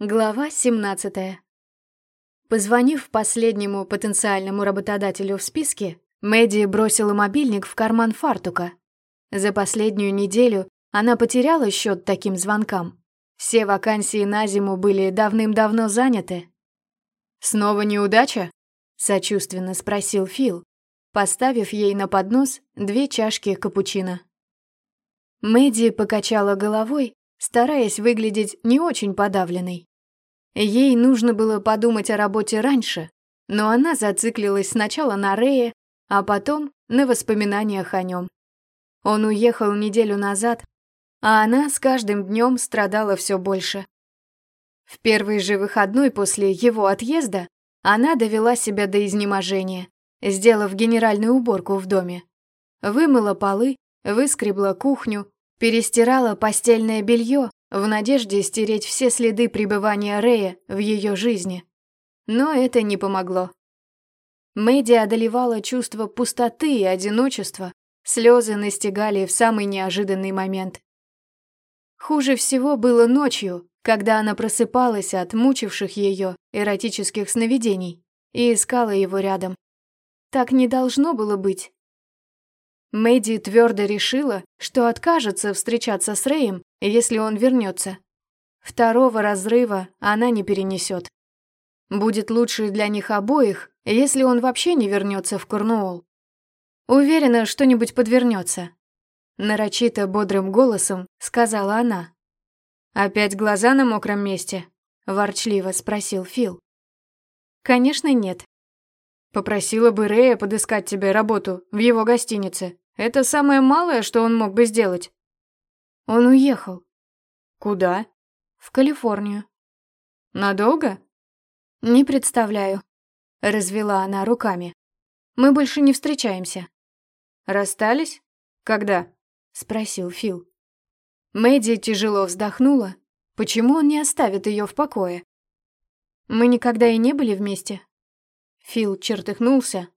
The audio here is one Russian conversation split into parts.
Глава 17. Позвонив последнему потенциальному работодателю в списке, Мэдди бросила мобильник в карман фартука. За последнюю неделю она потеряла счет таким звонкам. Все вакансии на зиму были давным-давно заняты. «Снова неудача?» — сочувственно спросил Фил, поставив ей на поднос две чашки капучино. Мэдди покачала головой, стараясь выглядеть не очень подавленной. Ей нужно было подумать о работе раньше, но она зациклилась сначала на Рее, а потом на воспоминаниях о нем. Он уехал неделю назад, а она с каждым днем страдала все больше. В первый же выходной после его отъезда она довела себя до изнеможения, сделав генеральную уборку в доме. Вымыла полы, выскребла кухню, перестирала постельное белье, в надежде стереть все следы пребывания Рэя в ее жизни. Но это не помогло. Мэдди одолевала чувство пустоты и одиночества, слезы настигали в самый неожиданный момент. Хуже всего было ночью, когда она просыпалась от мучивших ее эротических сновидений и искала его рядом. Так не должно было быть. Мэдди твердо решила, что откажется встречаться с Рэем, если он вернется. Второго разрыва она не перенесет. Будет лучше для них обоих, если он вообще не вернется в Корнуолл. Уверена, что-нибудь подвернется. Нарочито бодрым голосом сказала она. «Опять глаза на мокром месте?» – ворчливо спросил Фил. «Конечно, нет. Попросила бы Рэя подыскать тебе работу в его гостинице. Это самое малое, что он мог бы сделать. Он уехал. Куда? В Калифорнию. Надолго? Не представляю. Развела она руками. Мы больше не встречаемся. Расстались? Когда? Спросил Фил. Мэдди тяжело вздохнула. Почему он не оставит ее в покое? Мы никогда и не были вместе. Фил чертыхнулся.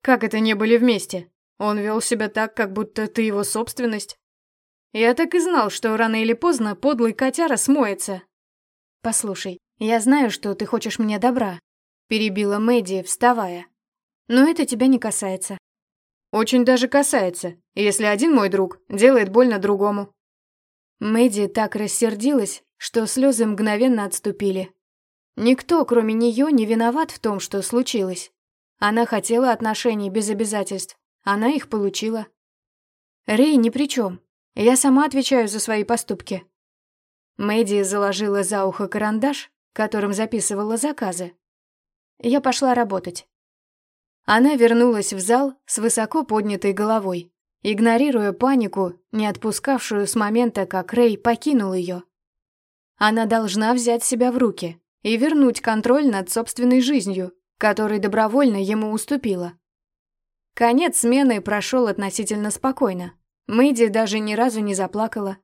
Как это не были вместе? Он вел себя так, как будто ты его собственность. Я так и знал, что рано или поздно подлый котяра смоется. Послушай, я знаю, что ты хочешь мне добра, перебила Мэдди, вставая. Но это тебя не касается. Очень даже касается, если один мой друг делает больно другому. Мэдди так рассердилась, что слезы мгновенно отступили. Никто, кроме нее, не виноват в том, что случилось. Она хотела отношений без обязательств. Она их получила. Рэй ни при чем. Я сама отвечаю за свои поступки. Мэдди заложила за ухо карандаш, которым записывала заказы. Я пошла работать. Она вернулась в зал с высоко поднятой головой, игнорируя панику, не отпускавшую с момента, как Рэй покинул ее. Она должна взять себя в руки и вернуть контроль над собственной жизнью, которой добровольно ему уступила. Конец смены прошел относительно спокойно. Мэйди даже ни разу не заплакала.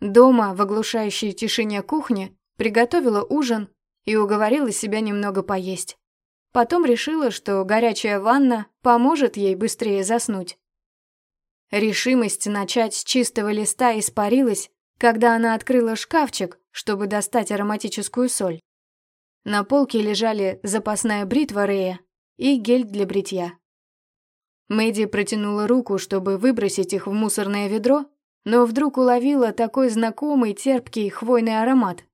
Дома, в оглушающей тишине кухни, приготовила ужин и уговорила себя немного поесть. Потом решила, что горячая ванна поможет ей быстрее заснуть. Решимость начать с чистого листа испарилась, когда она открыла шкафчик, чтобы достать ароматическую соль. На полке лежали запасная бритва Рея и гель для бритья. Мэдди протянула руку, чтобы выбросить их в мусорное ведро, но вдруг уловила такой знакомый терпкий хвойный аромат.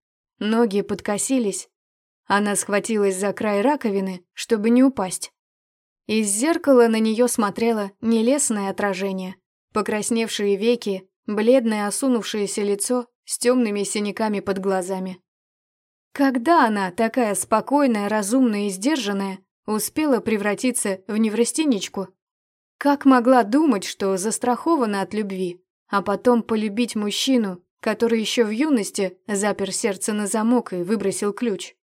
Ноги подкосились. Она схватилась за край раковины, чтобы не упасть. Из зеркала на нее смотрело нелестное отражение. Покрасневшие веки, бледное осунувшееся лицо с темными синяками под глазами. Когда она, такая спокойная, разумная и сдержанная, успела превратиться в неврастеничку? Как могла думать, что застрахована от любви, а потом полюбить мужчину, который еще в юности запер сердце на замок и выбросил ключ?